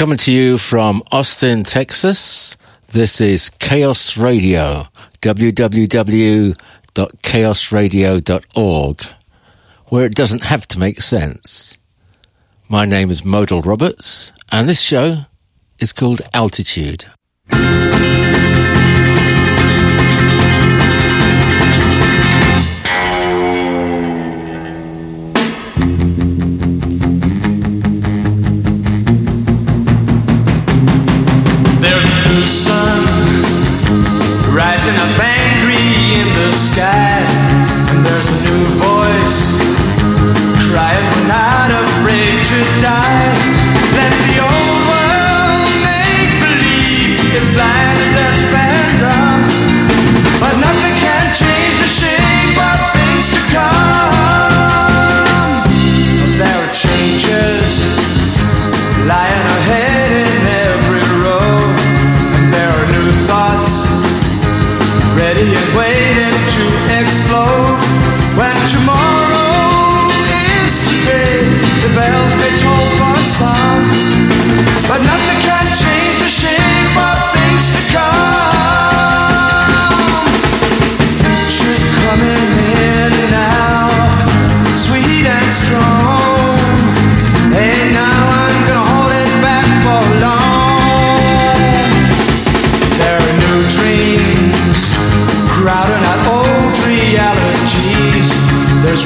Coming to you from Austin, Texas. This is Chaos Radio, www.chaosradio.org, where it doesn't have to make sense. My name is Modal Roberts, and this show is called Altitude. sky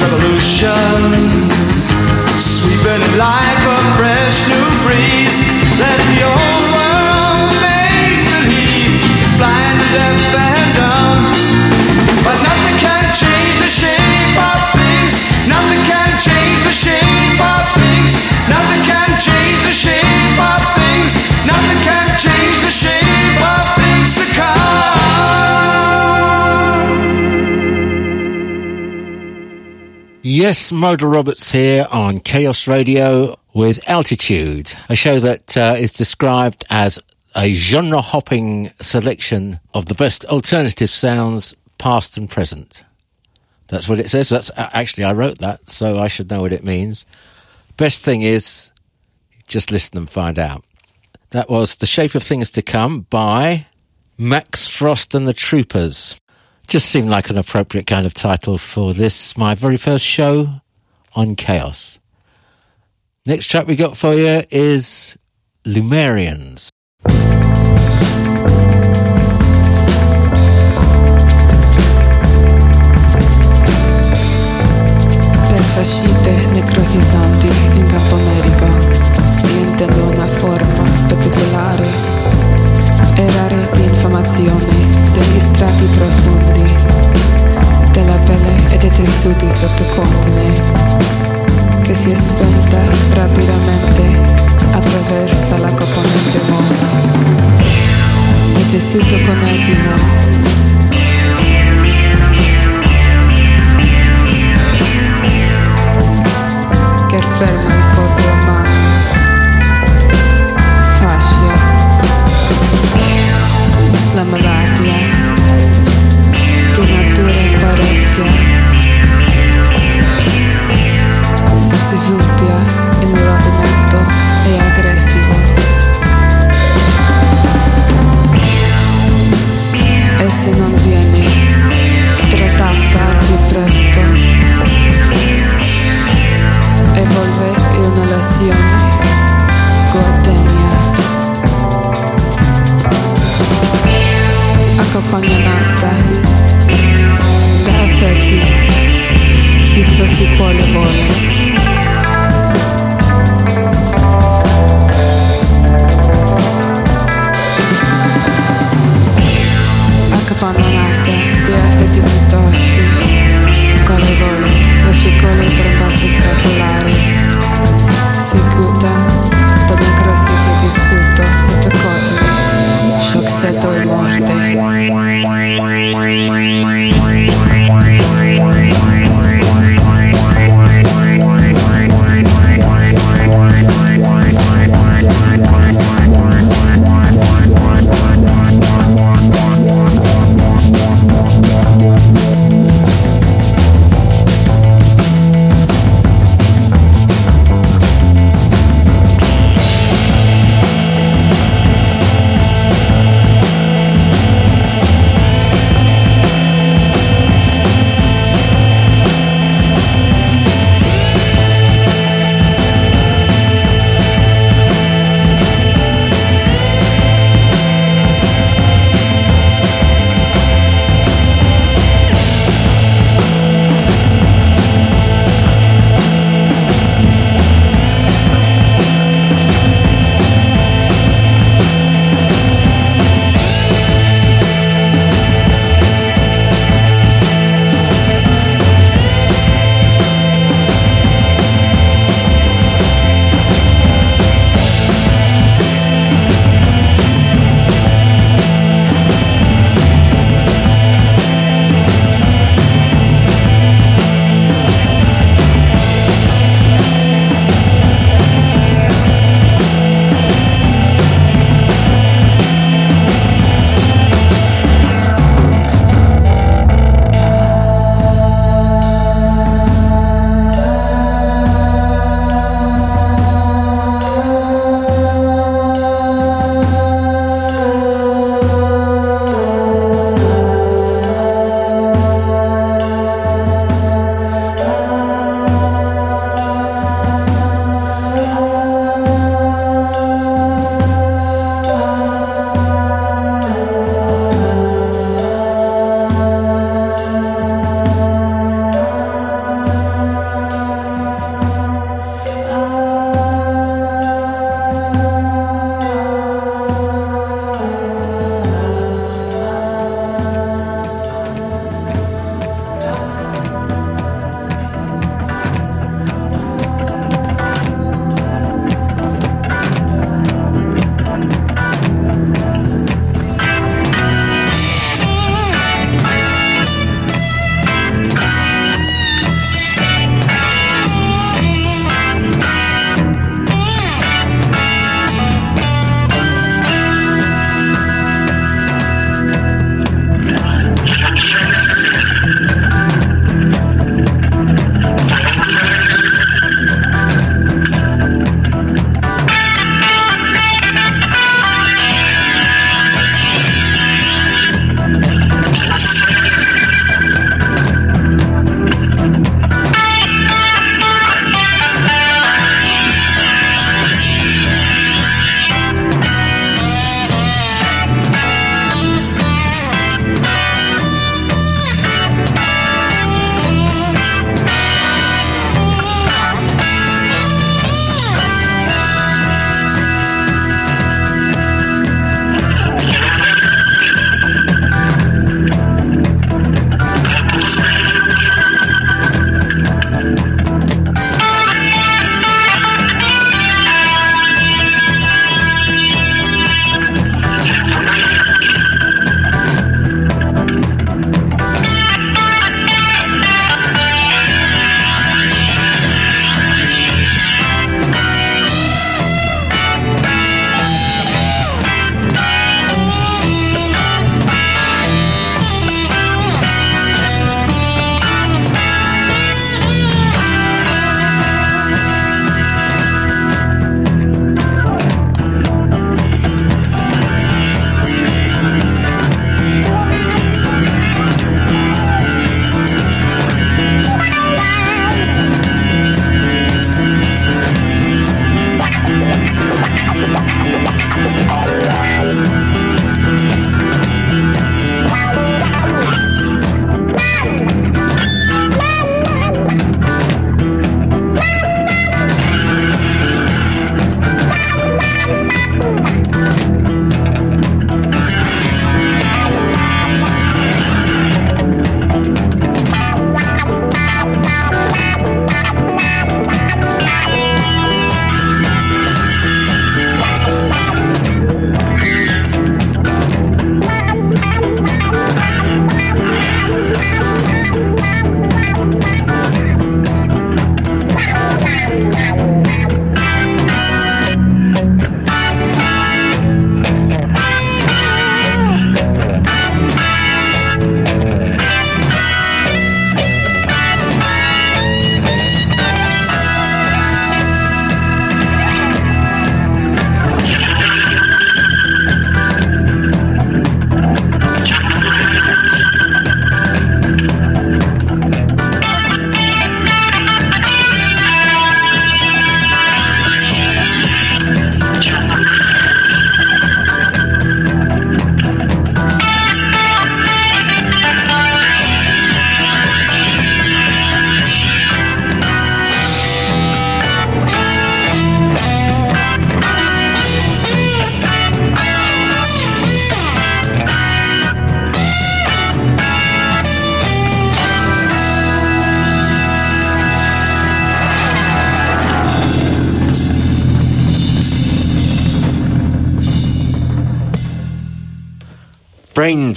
revolution. Yes, Modal Roberts here on Chaos Radio with Altitude, a show that uh, is described as a genre hopping selection of the best alternative sounds, past and present. That's what it says. That's uh, actually I wrote that, so I should know what it means. Best thing is just listen and find out. That was The Shape of Things to Come by Max Frost and the Troopers just seemed like an appropriate kind of title for this, my very first show on Chaos. Next track we got for you is Lumerians. in una forma spettacolare e di degli strati profondi della pelle e dei tessuti sottocontine che si è spenta rapidamente attraverso la componente moda il tessuto connettivo che ferma ces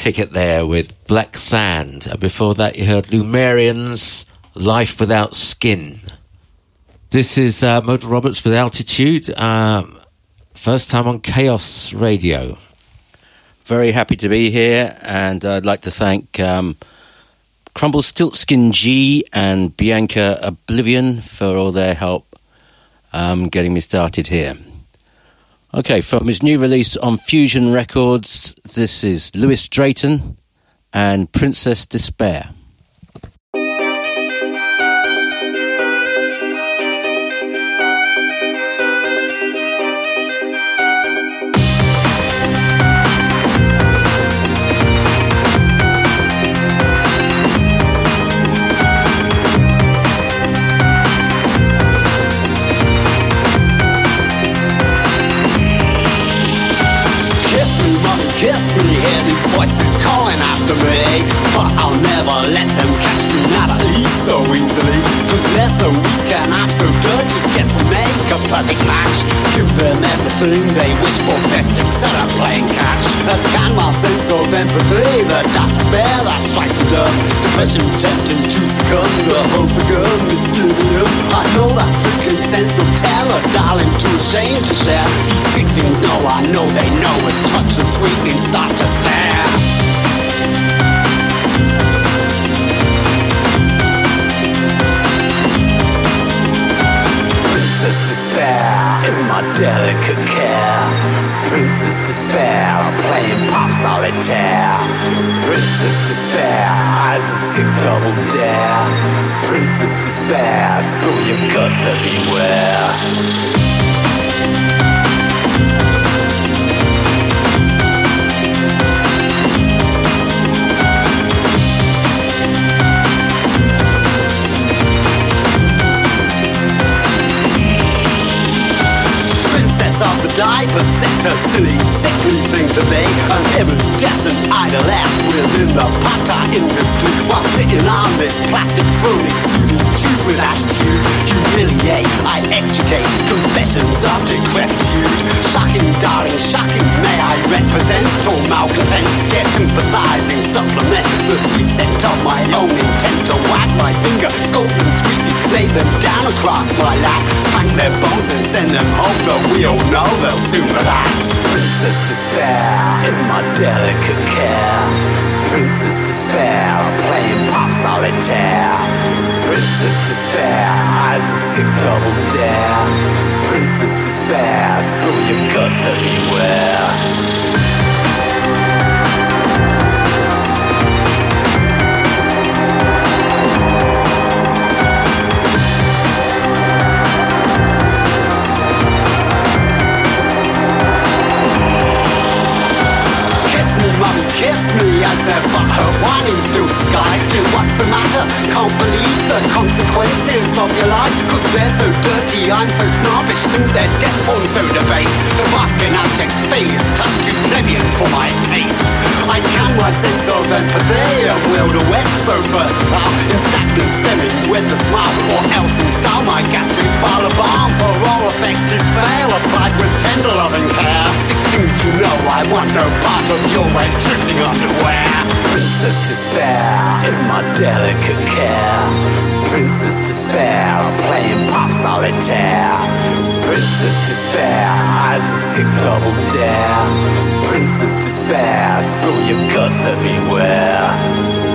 Ticket there with Black Sand. And before that, you heard Lumerians, Life Without Skin. This is uh, Roberts with Altitude. Um, first time on Chaos Radio. Very happy to be here, and I'd like to thank um, Crumble Stiltskin G and Bianca Oblivion for all their help um, getting me started here. Okay, from his new release on Fusion Records, this is Lewis Drayton and Princess Despair. Perfect match. Give them everything they wish for, best instead of playing catch. As can my sense of empathy, the dark despair that strikes me dumb. Depression tempting to succumb, the hope for good, mysterium. I know that prickling sense of terror, darling, too ashamed to share. These sick things know I know they know as crutches sweeping start to stare. In my delicate care. Princess Despair, playing pop solitaire. Princess Despair, eyes a sick double dare. Princess Despair, spill your guts everywhere. Of the diaper sector, silly, sickly thing to be. An iridescent idol act within the pata industry. While sitting on this plastic throne, exuding truth with attitude. Humiliate, I extricate confessions of decrepitude. Shocking, darling, shocking, may I represent all malcontents? Yes, sympathizing, supplement the sweet scent of my own intent to wag my finger, scope them sweetly, lay them down across my lap, spank their bones and send them home, though we all know they'll soon. Princess Despair in my delicate care. Princess Despair playing pop solitaire. Princess Despair eyes a sick double dare. Princess Despair spill your guts everywhere. Me as if I her whining through skies. Still, what's the matter? Can't believe the consequences of your life. Cause they're so dirty, I'm so snobbish. Think they're death porn so debased. To bask in abject failures, touch too plebeian for my tastes. I can my sense of empathy and wield a web so versatile. In stagnant stemming with a smile, or else install my gastric pile of balm for all affected fail applied with tender loving care. Six things you know I want no part of your wet dripping underwear. Princess Despair in my delicate care. Princess Despair playing pop solitaire. Princess Despair eyes a sick double dare. Princess Despair spill your guts everywhere.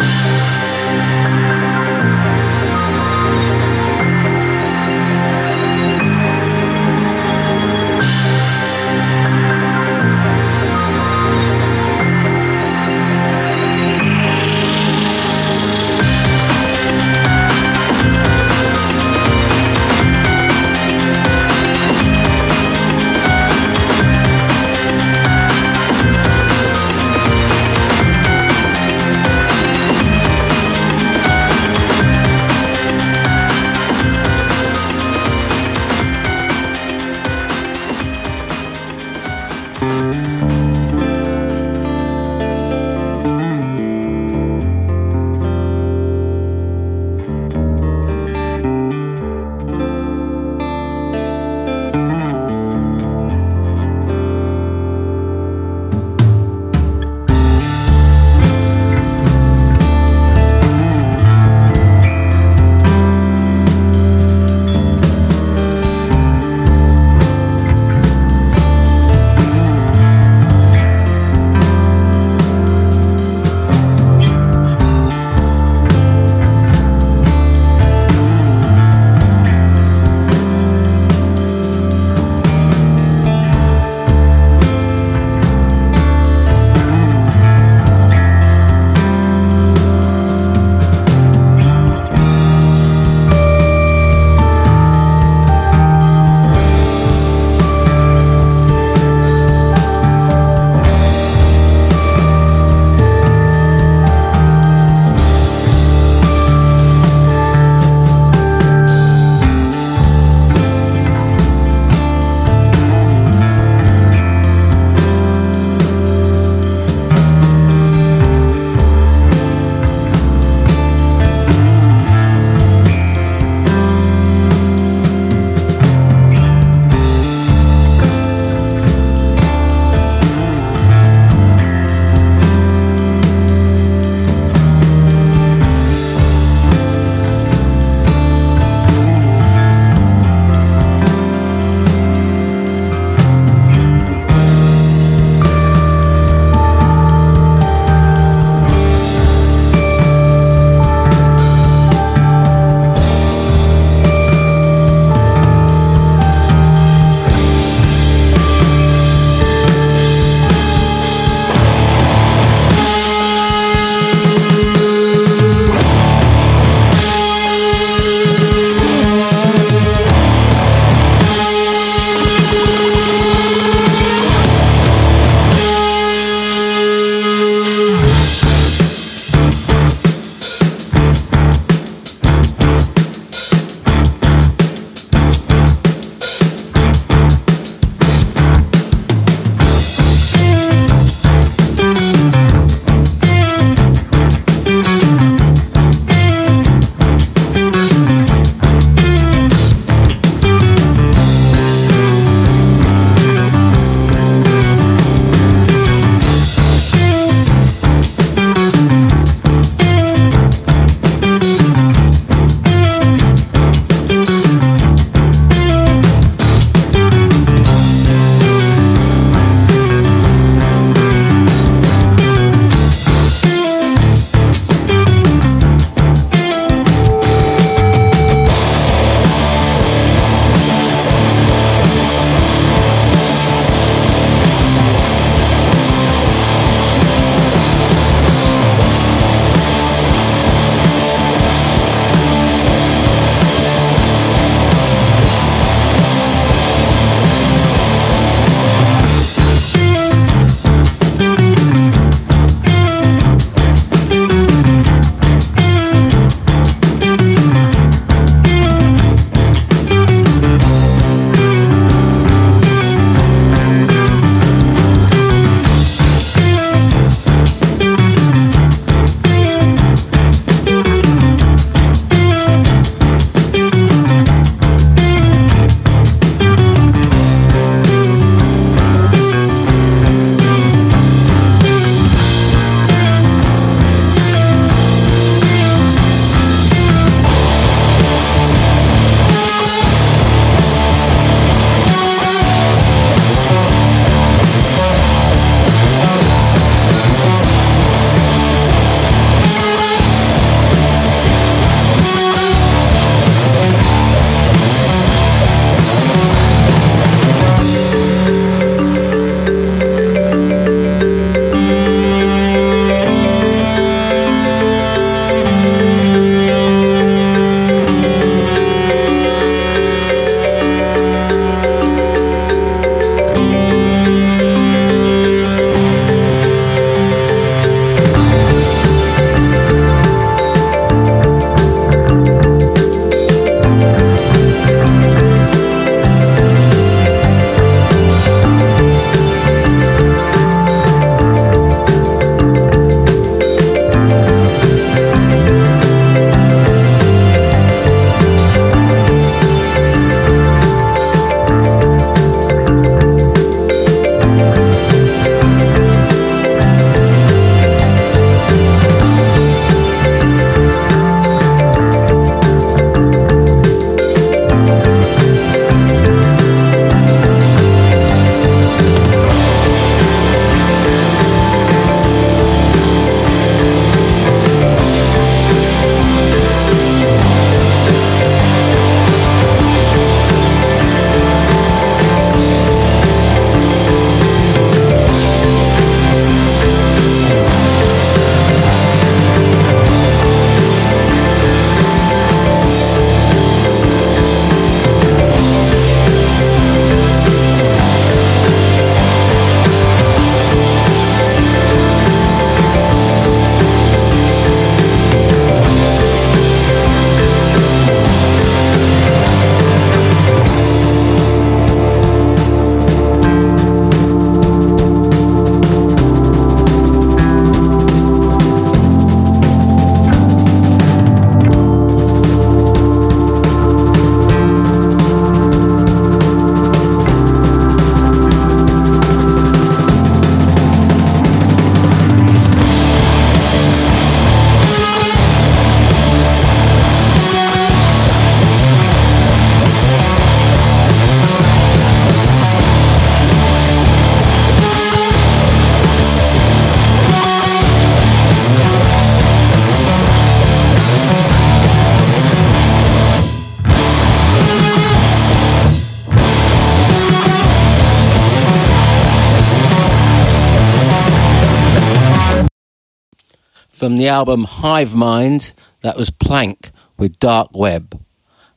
From the album Hive Mind, that was Plank with Dark Web.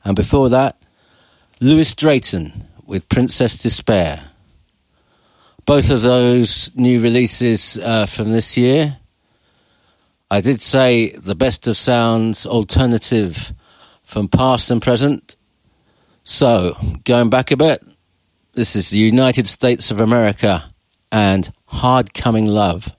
And before that, Lewis Drayton with Princess Despair. Both of those new releases uh, from this year. I did say the best of sounds alternative from past and present. So, going back a bit, this is the United States of America and Hard Coming Love.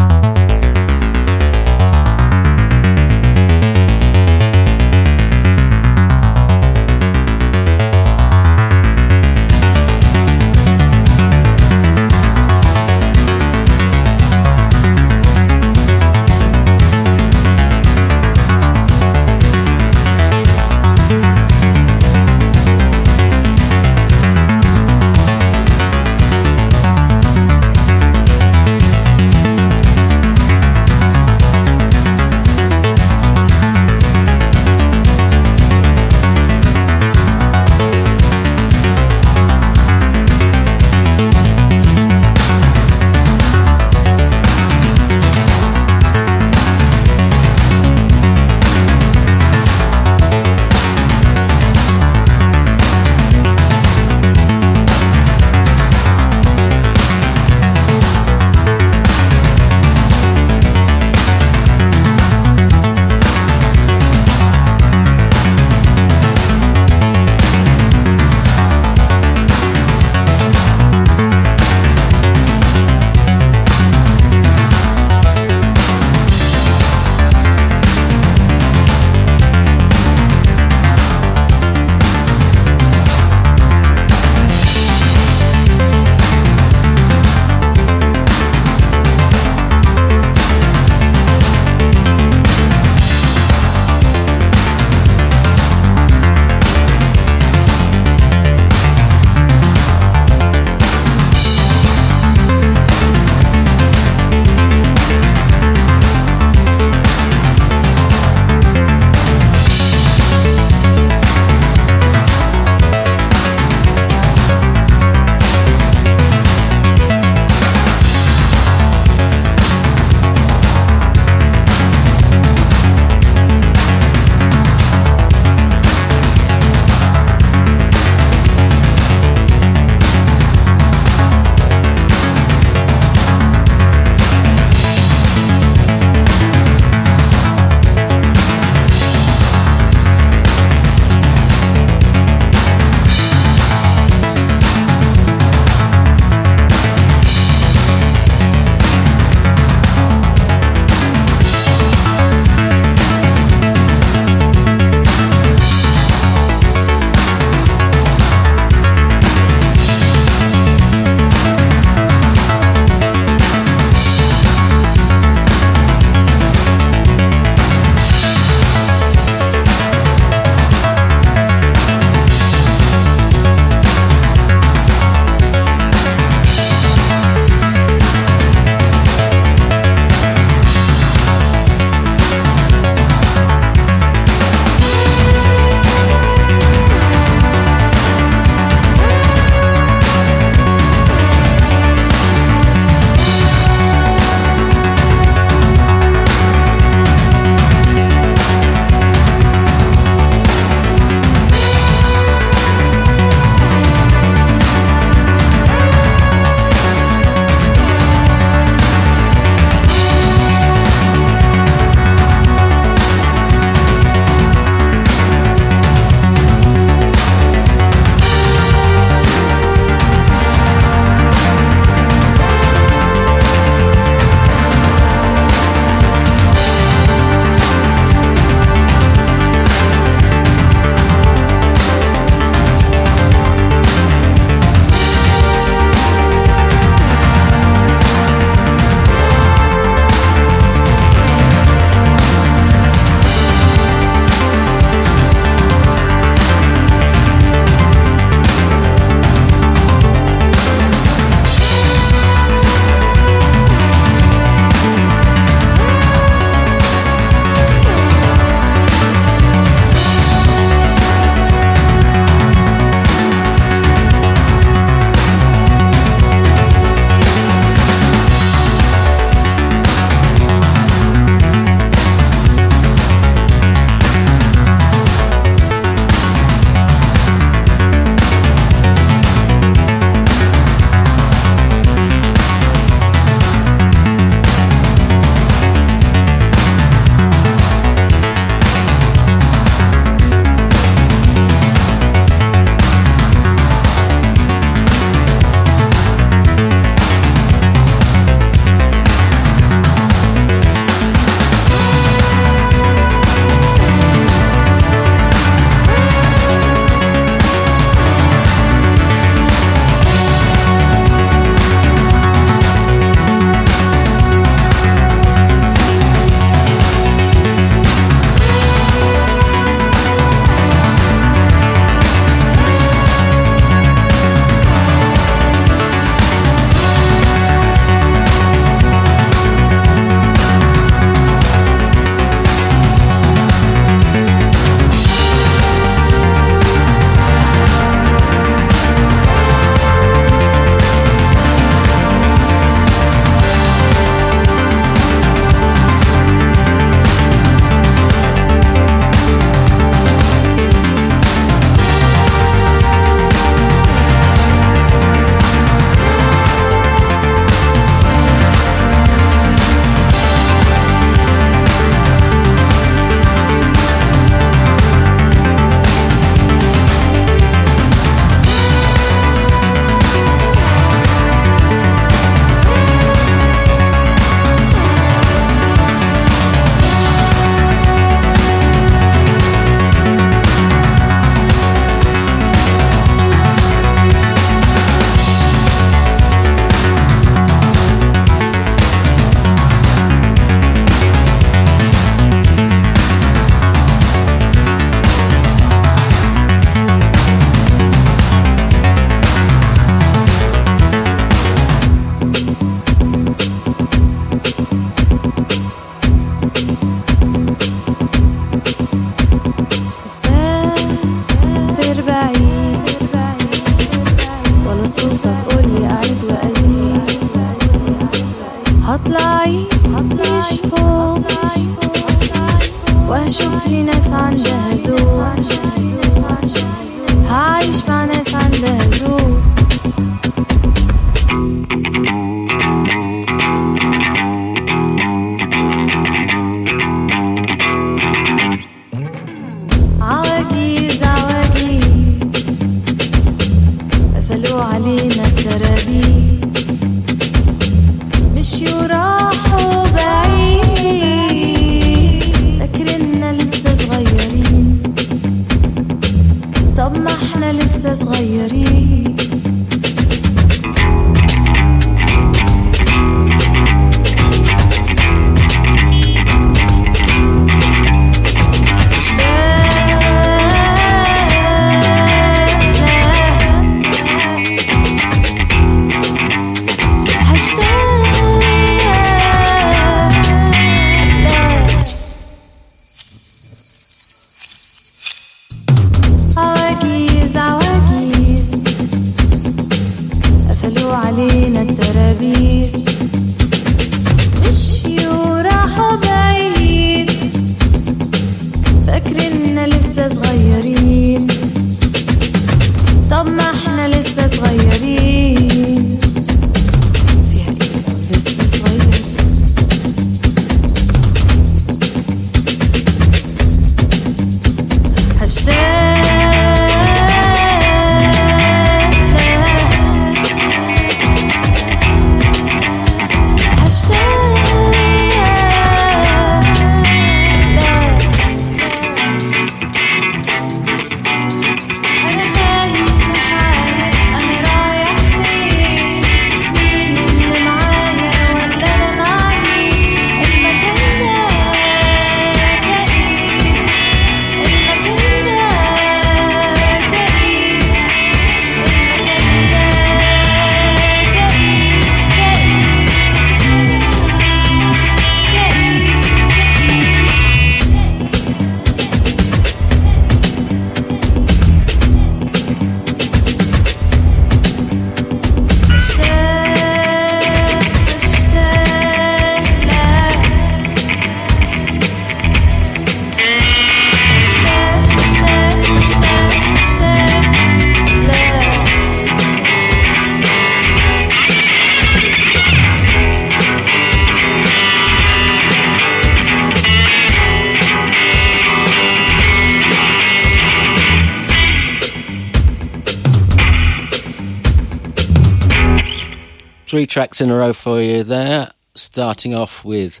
Three tracks in a row for you there, starting off with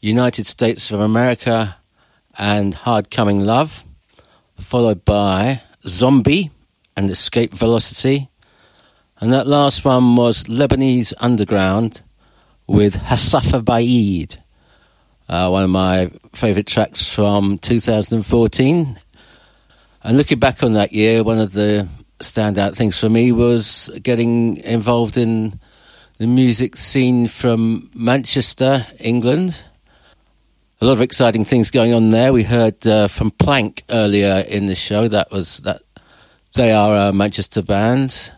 United States of America and Hard Coming Love, followed by Zombie and Escape Velocity. And that last one was Lebanese Underground with Hassafa Baid, uh, one of my favourite tracks from 2014. And looking back on that year, one of the standout things for me was getting involved in the music scene from Manchester, England. A lot of exciting things going on there. We heard uh, from Plank earlier in the show. That was that they are a Manchester band,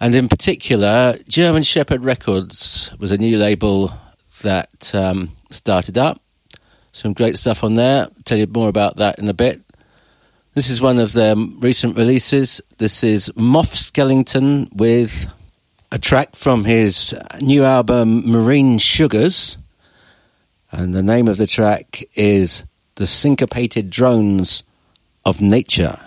and in particular, German Shepherd Records was a new label that um, started up. Some great stuff on there. I'll tell you more about that in a bit. This is one of their recent releases. This is Moff Skellington with a track from his new album Marine Sugars. And the name of the track is The Syncopated Drones of Nature.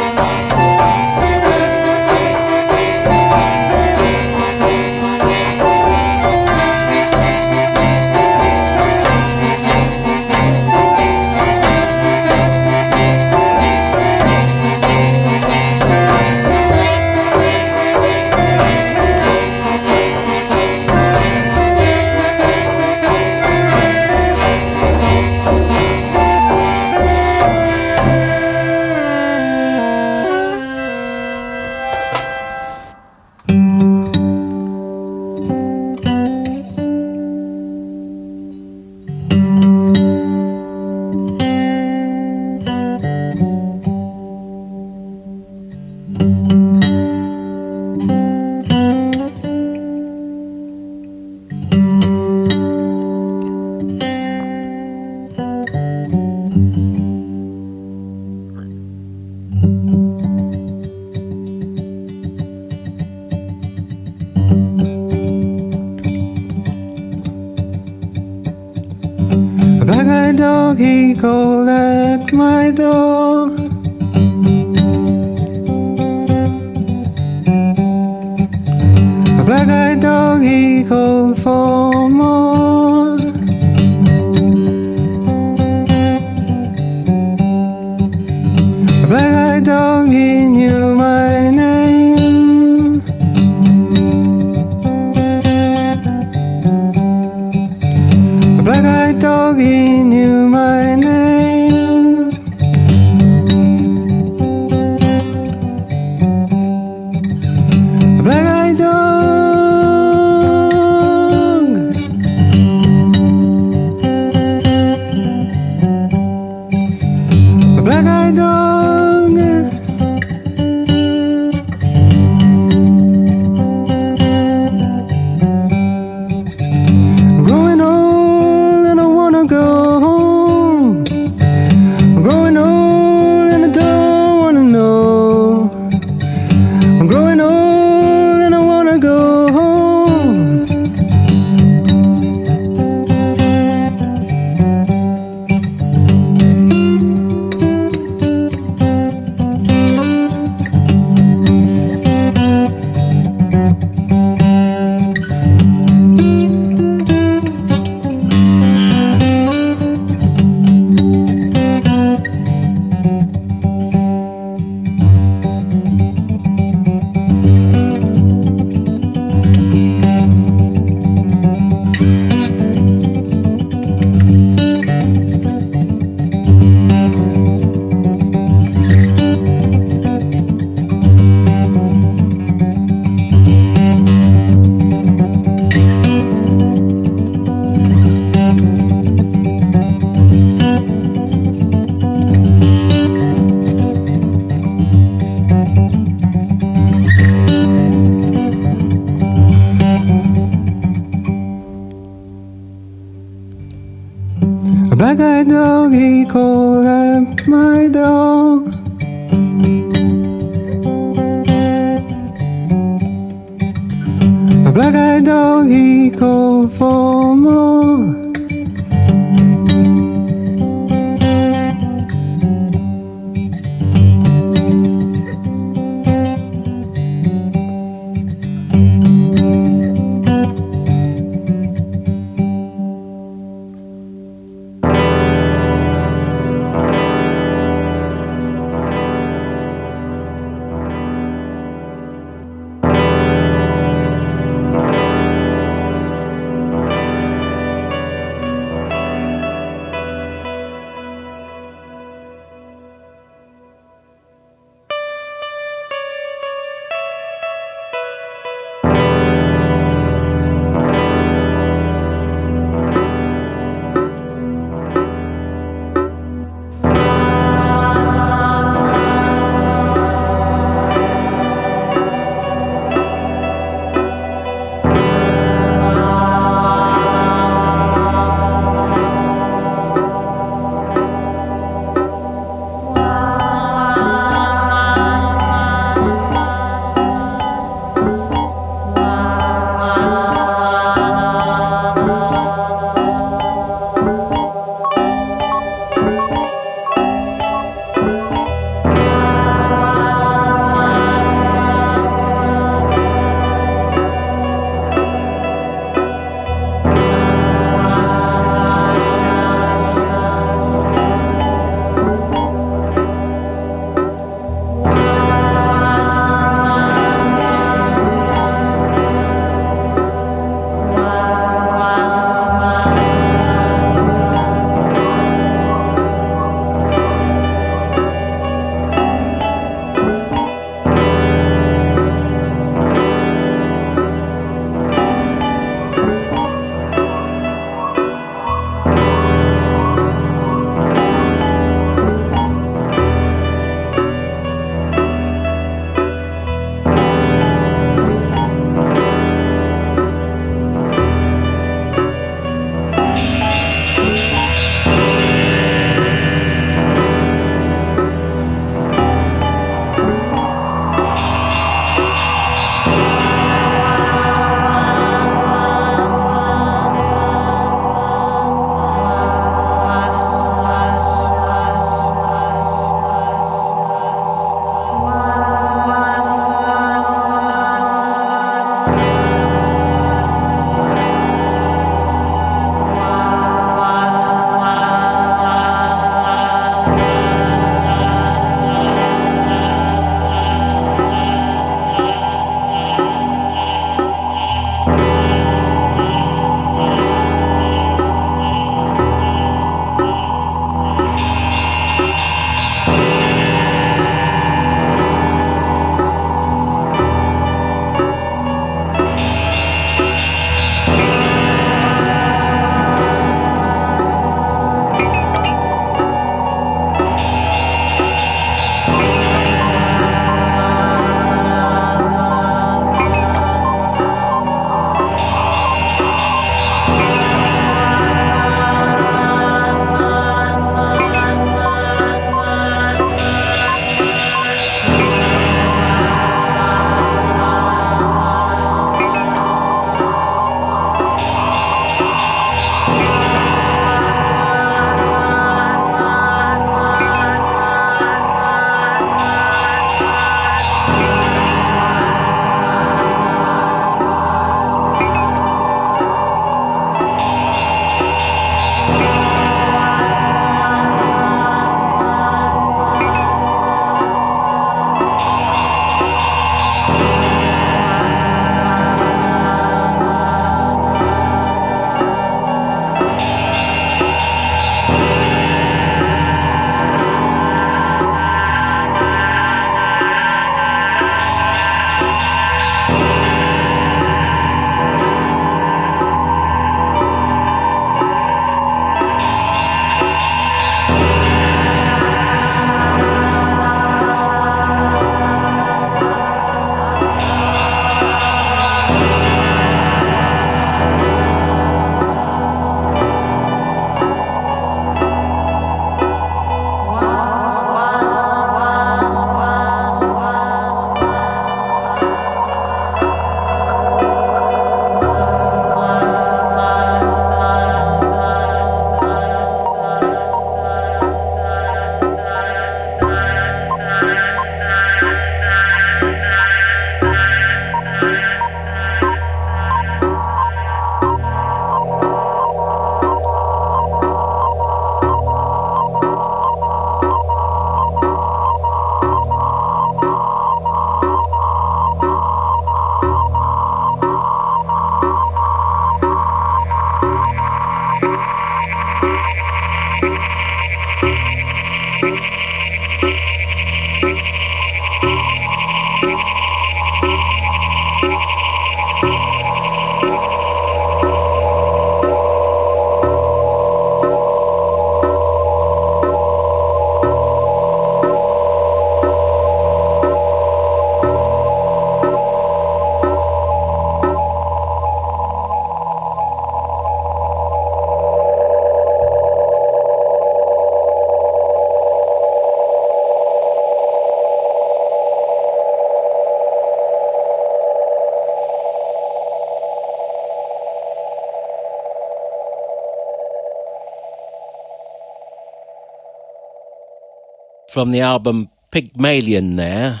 From the album Pygmalion there,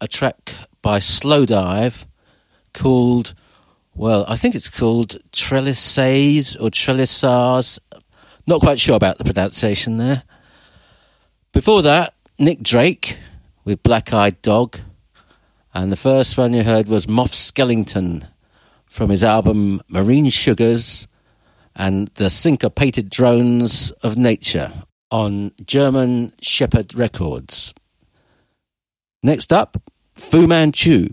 a track by Slowdive called, well, I think it's called Trellisays or Trellisars. Not quite sure about the pronunciation there. Before that, Nick Drake with Black Eyed Dog. And the first one you heard was Moff Skellington from his album Marine Sugars and the Syncopated Drones of Nature on German Shepherd Records. Next up, Fu Manchu.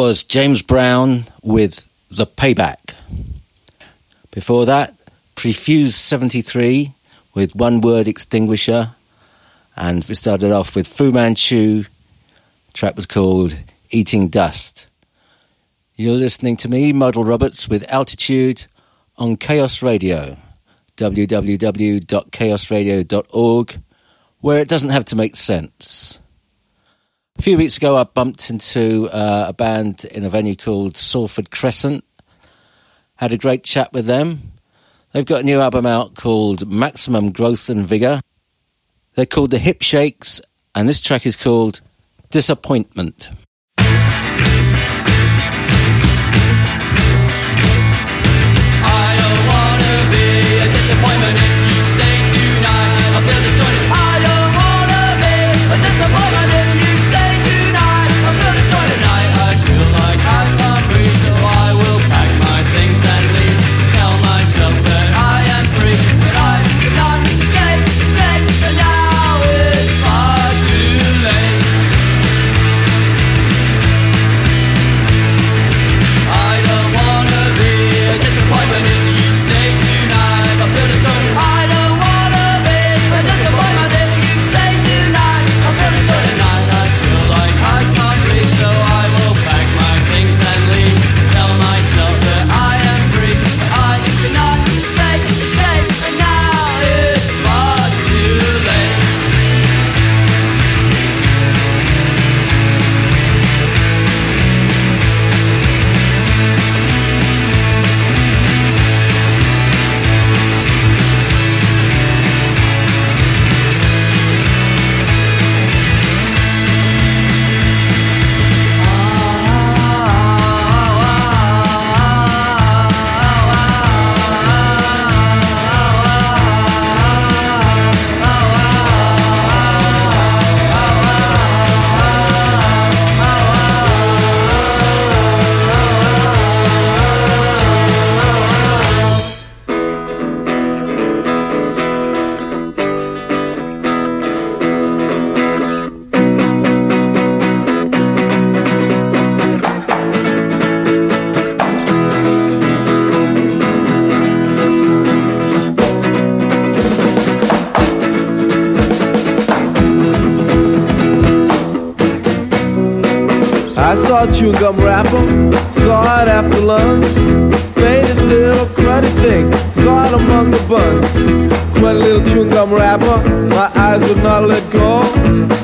Was James Brown with The Payback. Before that, Prefuse 73 with One Word Extinguisher. And we started off with Fu Manchu. The track was called Eating Dust. You're listening to me, Modal Roberts, with Altitude on Chaos Radio, www.chaosradio.org, where it doesn't have to make sense. A few weeks ago, I bumped into uh, a band in a venue called Salford Crescent. Had a great chat with them. They've got a new album out called Maximum Growth and Vigor. They're called the Hip Shakes, and this track is called Disappointment. Saw a chewing gum wrapper, saw it after lunch. Faded little cruddy thing, saw it among the bunch. Cruddy little chewing gum wrapper, my eyes would not let go.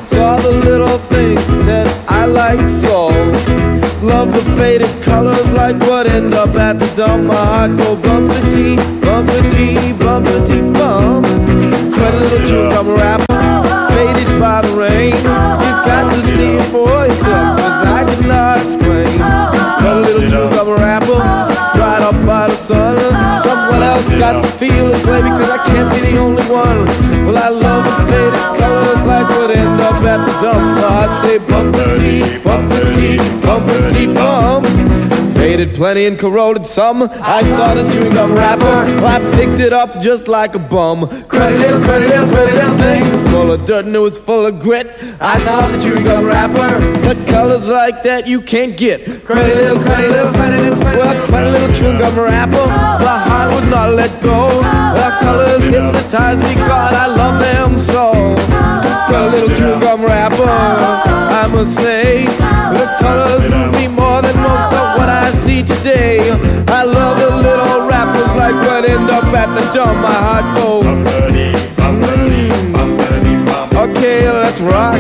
Saw the little thing that I liked so. Love the faded colors like what end up at the dump. My heart go bumpity, bumpity, bumpity, bump. Cruddy little chewing gum wrapper, faded by the rain. Got to feel this way because I can't be the only one. Well, I love the faded colors like would end up at the dump. I'd say bumpity, bumpity, bumpity, bump. Faded plenty and corroded some. I saw the chewing gum wrapper. I picked it up just like a bum. Cruddy little, cruddy little, cruddy little thing. Full of dirt and it was full of grit. I saw the chewing gum wrapper. But colors like that you can't get. Cruddy little, cruddy little, cruddy little, Well, cruddy little chewing gum wrapper. My heart would not let go. The colors hypnotize me, God, I love them so. Cruddy little chewing gum wrapper. I must say, the colors move me more than most of what I see today. I love the little wrappers like what end up at the dump. My heart go. Okay, let's rock.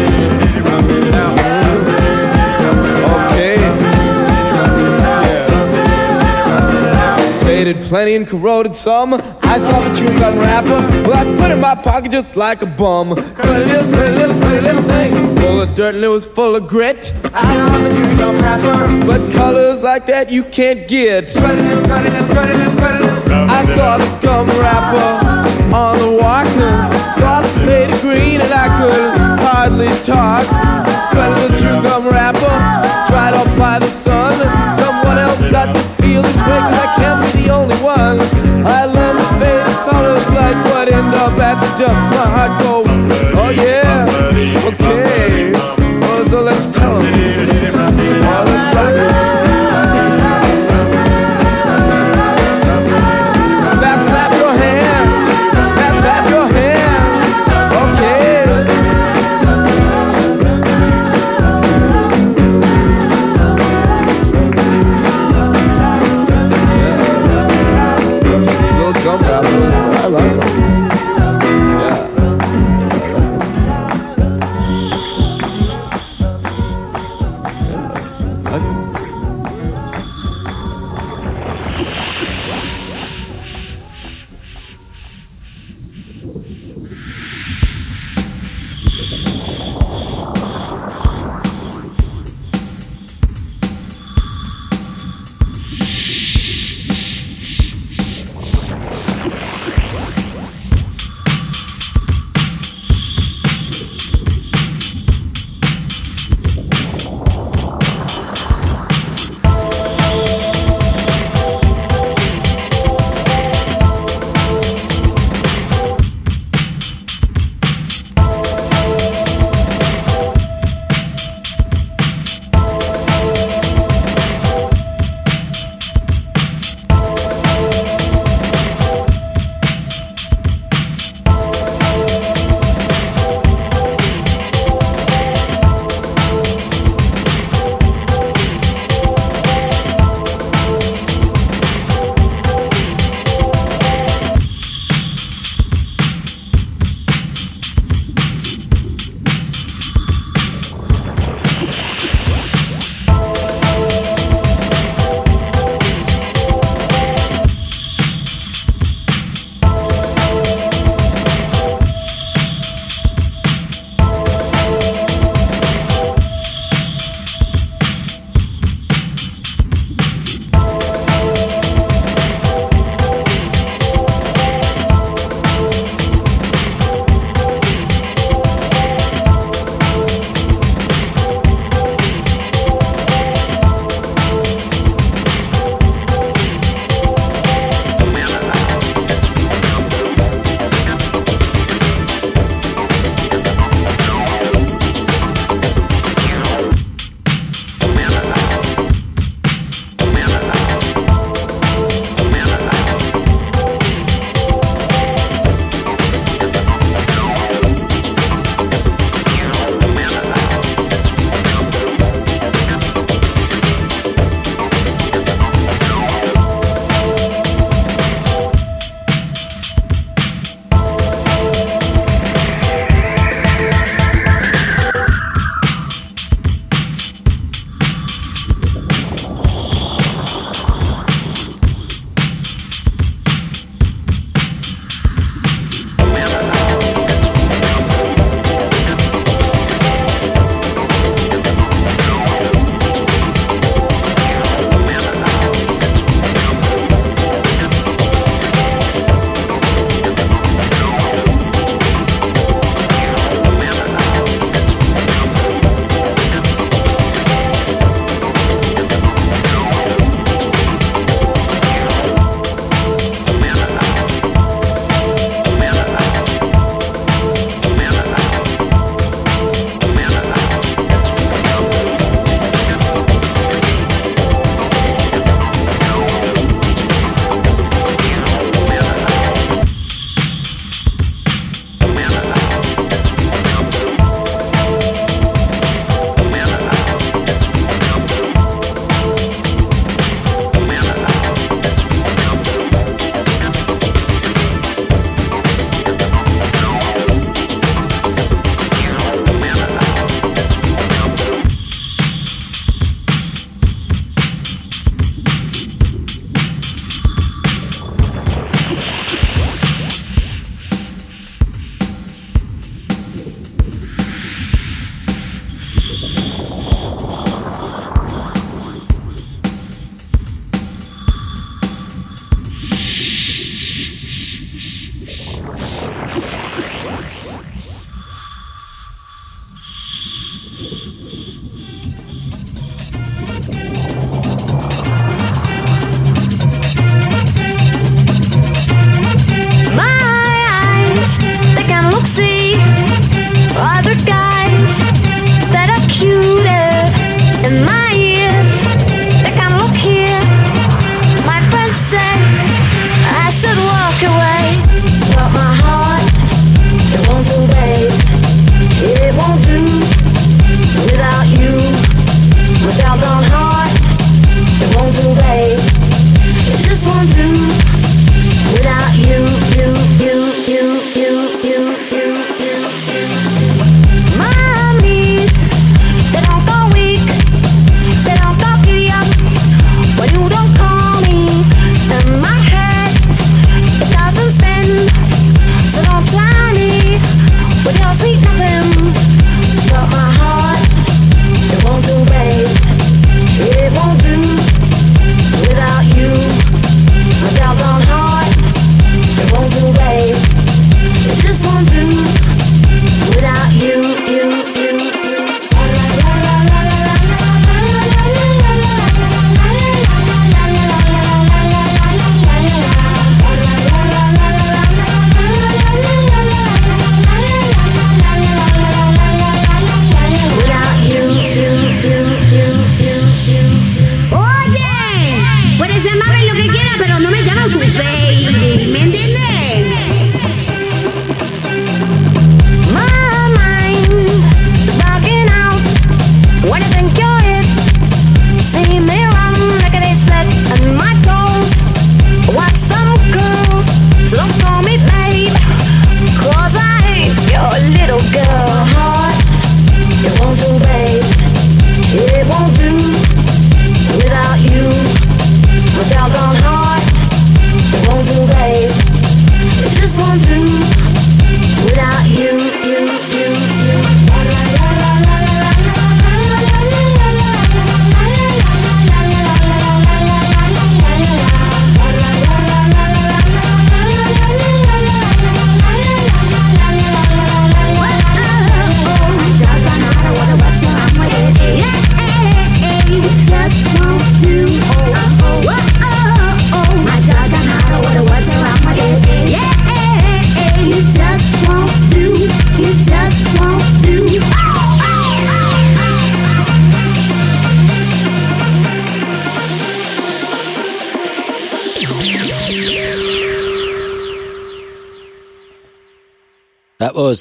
Okay. Yeah. Faded plenty and corroded some. I saw the chewing gum wrapper. Well, I put it in my pocket just like a bum. Cruddy little, cruddy little, cruddy little thing. Full of dirt and it was full of grit. I saw the chewing gum wrapper. But colors like that you can't get. I saw the gum wrapper on the walker. Saw the faded green and I could hardly talk. Cruddy little chewing gum wrapper. Dried up by the sun. Someone else got to feel this way cause I can't be the only one. I love the faded colors like what end up at the dump. My heart go,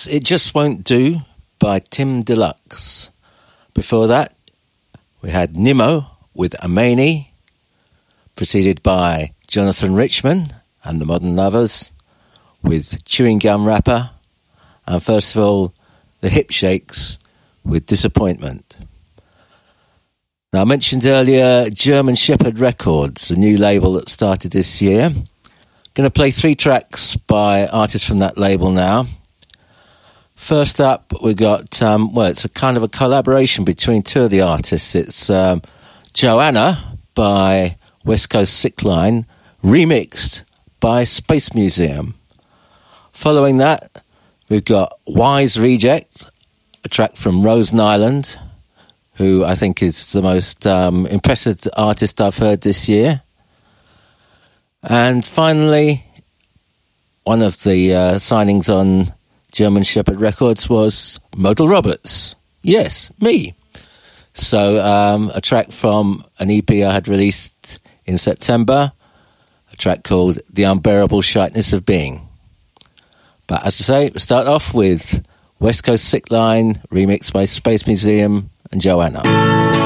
It Just Won't Do by Tim Deluxe. Before that, we had Nimmo with Amani, preceded by Jonathan Richman and the Modern Lovers with Chewing Gum Wrapper, and first of all, the Hip Shakes with Disappointment. Now, I mentioned earlier German Shepherd Records, a new label that started this year. Going to play three tracks by artists from that label now. First up, we've got um, well, it's a kind of a collaboration between two of the artists. It's um, Joanna by West Coast Sick Line, remixed by Space Museum. Following that, we've got Wise Reject, a track from Rosen Island, who I think is the most um, impressive artist I've heard this year. And finally, one of the uh, signings on German Shepherd Records was Modal Roberts. Yes, me. So um, a track from an EP I had released in September, a track called The Unbearable Shyness of Being. But as I say, we start off with West Coast Sick Line, remixed by Space Museum and Joanna. Joanna,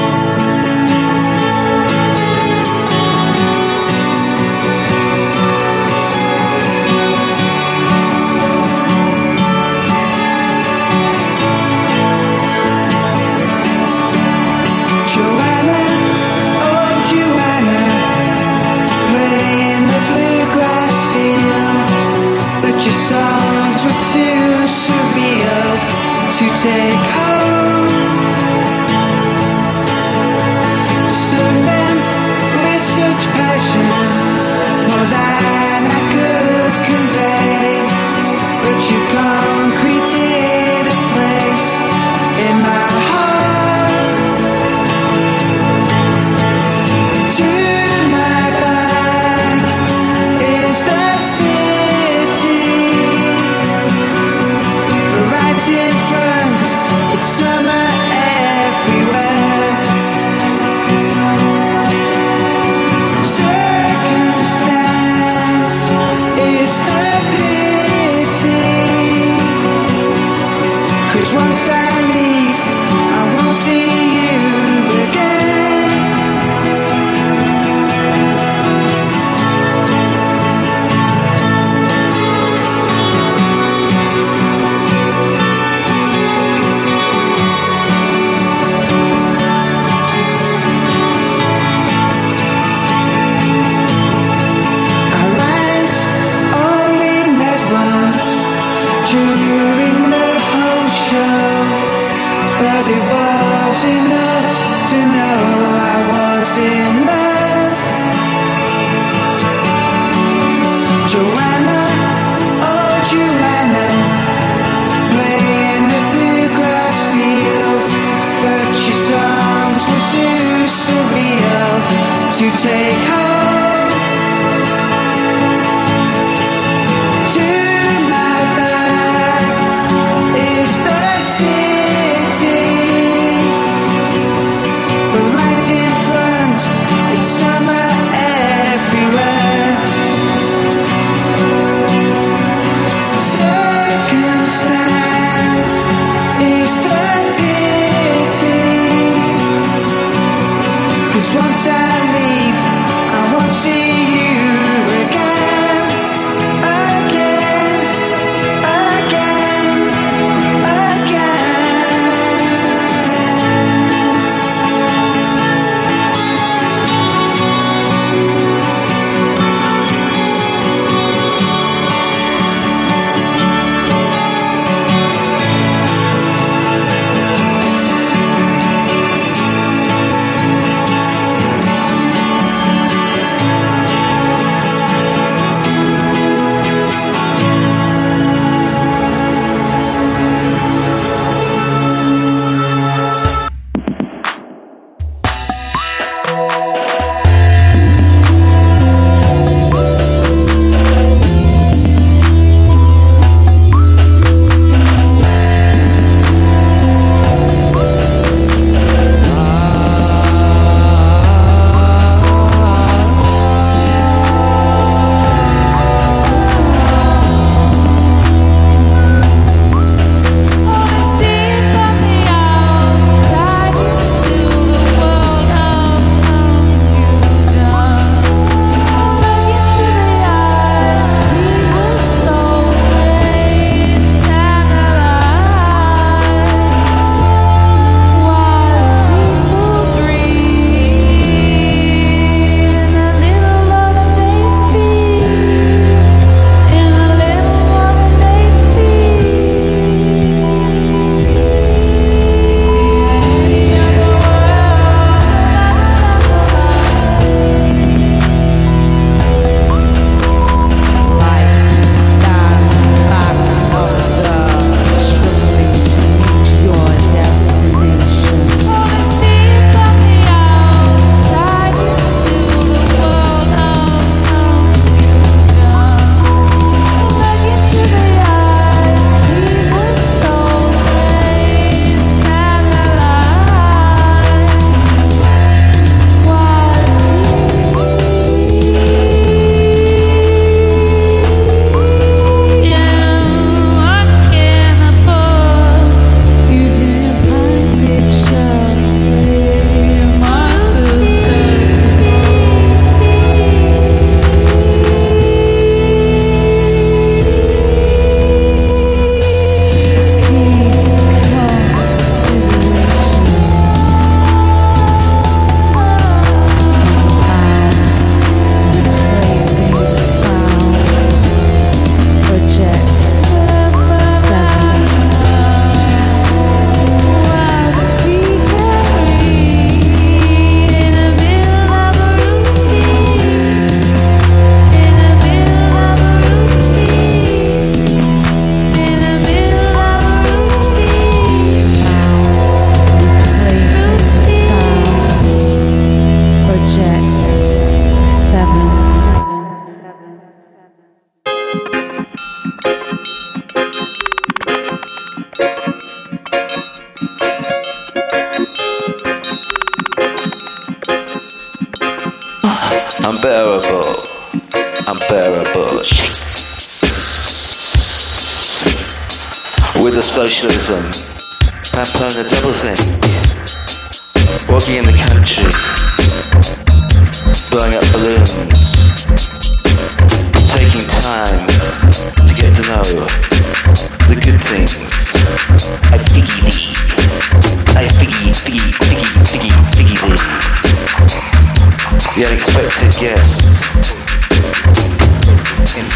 The unexpected guest.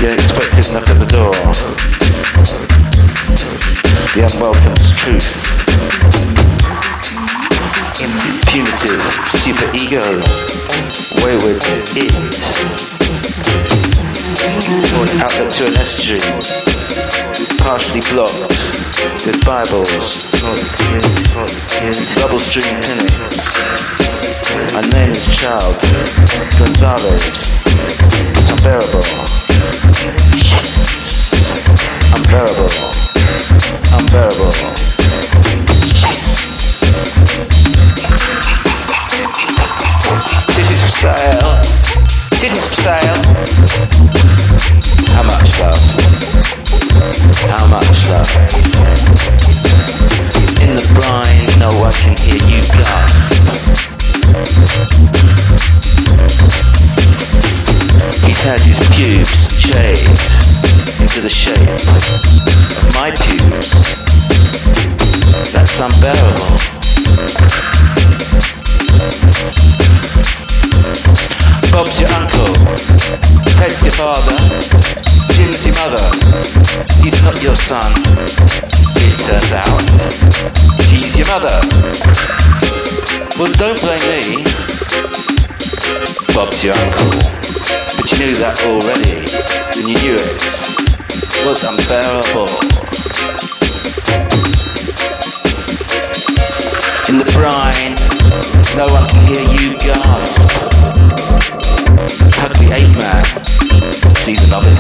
The unexpected knock at the door. The unwelcome truth. Impunitive super ego. Wayward it. Or an outlet to an estuary. partially blocked with Bibles, double string pennants. My name is Child Gonzalez. It's unbearable. Unbearable. Unbearable. Titties for sale. Titties for sale. How much love? How much love? In the brine, no one can hear you gasp. He's had his pubes shaved into the shape of my pubes. That's unbearable. Bob's your uncle, Ted's your father, Jim's your mother. He's not your son, it turns out. She's your mother. Well, don't blame me. Bob's your uncle. But you knew that already, and you knew it was unbearable. In the brine, no one can hear you gasp. Man, season of it.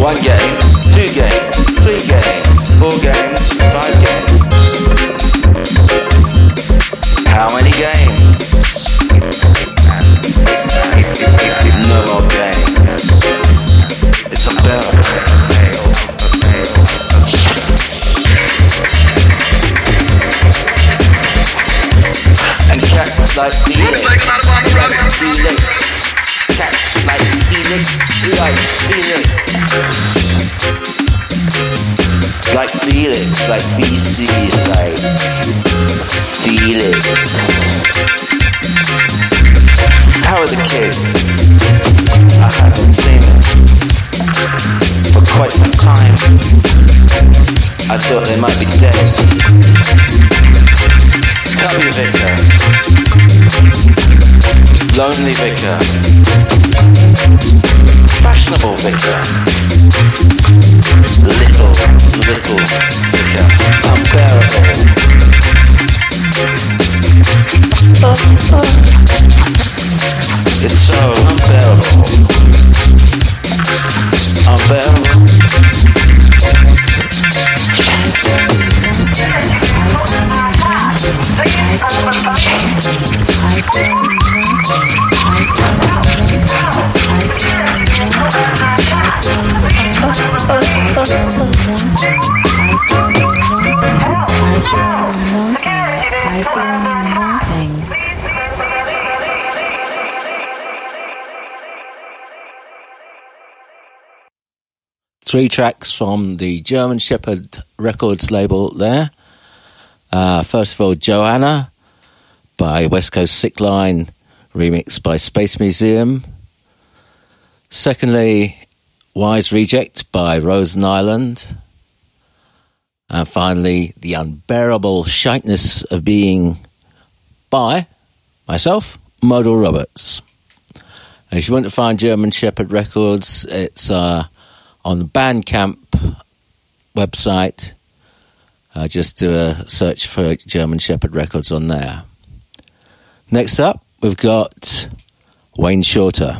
One game, two games, three games, four games, five games. How many games? Like Felix. Felix. Cats like Felix. Like Felix. Like Felix. Like BC. Like Felix. How are the kids? I haven't seen them for quite some time. I thought they might be dead. Tell me, Vicar. Lonely Vicar. Fashionable Vicar. Little, little Vicar. Unbearable. It's so unbearable. Unbearable. Three tracks from the German Shepherd Records label there. Uh, first of all, Joanna by West Coast Sick Line, remixed by Space Museum. Secondly, Wise Reject by Rosen Island. And finally, The Unbearable Shyness of Being by myself, Modal Roberts. If you want to find German Shepherd Records, it's uh, on the Bandcamp website. Uh, just do a search for German Shepherd Records on there. Next up, we've got Wayne Shorter.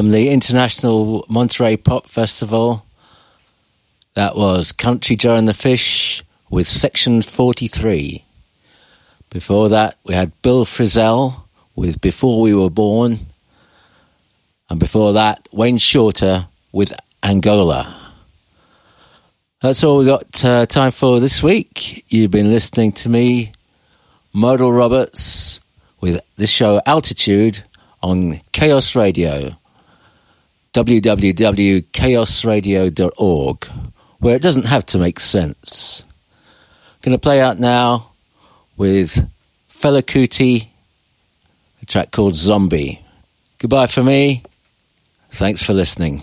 From the International Monterey Pop Festival. That was Country Joe and the Fish with Section 43. Before that, we had Bill Frisell with Before We Were Born. And before that, Wayne Shorter with Angola. That's all we got uh, time for this week. You've been listening to me, Modal Roberts, with this show Altitude on Chaos Radio, www.chaosradio.org, where it doesn't have to make sense. Going to play out now with Fela Kuti, a track called Zombie. Goodbye for me. Thanks for listening.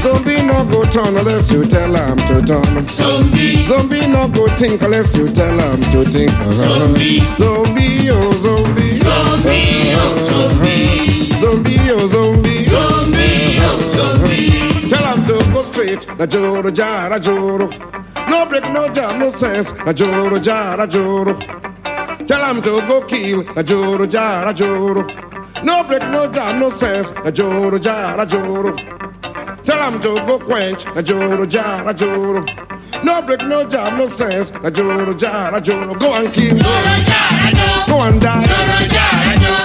Zombie not go turn unless you tell him to turn. zombie, Zombie not go think unless you tell him to think. Zombie. Zombie, oh zombie. zombie, oh zombie. Zombie, oh zombie. Zombie, oh zombie. Tell him to go straight. Na joro jara joro. No break, no jam, no sense. Na joro jara joro. Tell him to go kill. Na joro jara joro. No break, no jam, no sense. Na joro jara joro. Tell him to go quench. Na joro jara joro. No break, no jam, no sense. Na joro jara joro. Go and kill. Go and die.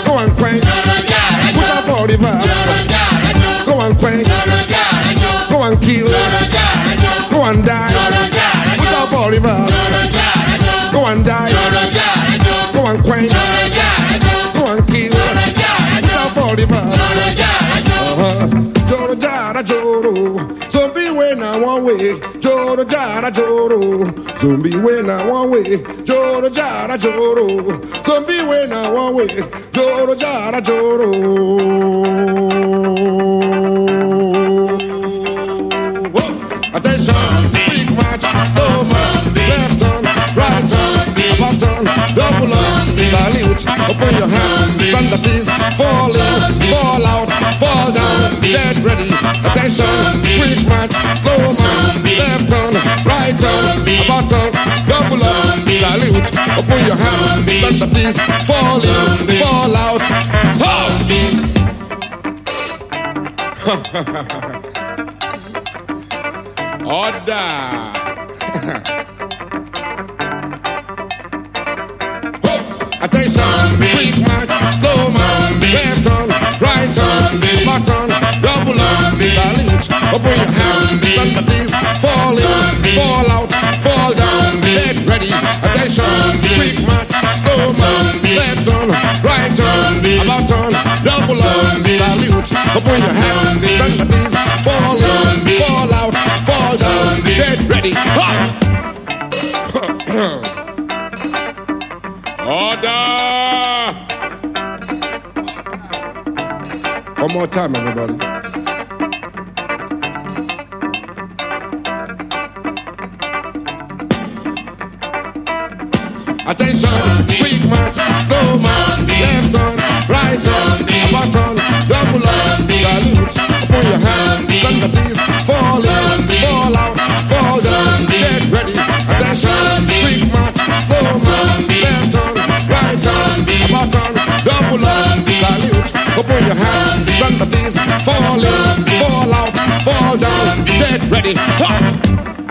Go and quench. Put up all the verse. Go and quench. Go and kill. Go and die. Put up all the verse. Go and die. Go and quench. Go and kill. Put up all the verse. Uh-huh. Joro jara joro. Zombie way now one way. Joro jara joro. Zombie way now one way. Joro jara joro. Zombie way now one way. Joro jara joro. Attention, big match, double up, salute, open your hat, stand at ease, fall in, fall out, fall down, dead ready. Attention, quick match, slow match, left turn, right turn, up turn, double up, salute, open your hat, stand at ease, fall in, fall out, Order. Match, slow match, left turn, right turn, back turn, double up, salute, open your hand, stand at ease, fall in, fall out, fall down, get ready. Attention, quick match, slow match, left turn, right turn, about turn, double up, salute, open your hand, stand at ease, fall in, fall out, fall down, get ready. Hot. Order! One more time, everybody. Attention, quick march, slow march, left turn, right turn, up turn, double up, salute, upon your hand, ease, fall in, fall out, fall down, get ready. Attention, quick march, slow march, left turn, right turn, up turn, double up, salute, upon your hand, stand at ease, fall in, fall out, fall down, get ready. Hot!